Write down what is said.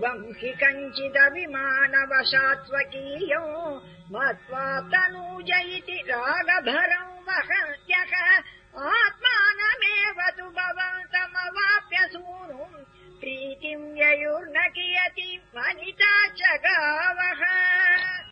पूर्वम् हि कञ्चिदभिमानवशात्त्वकीयो मत्वा तनूज इति रागभरम् वहत्यः। आत्मानमेव तु भवन्तमवाप्य सूनुम् प्रीतिम् ययुर्न कियत्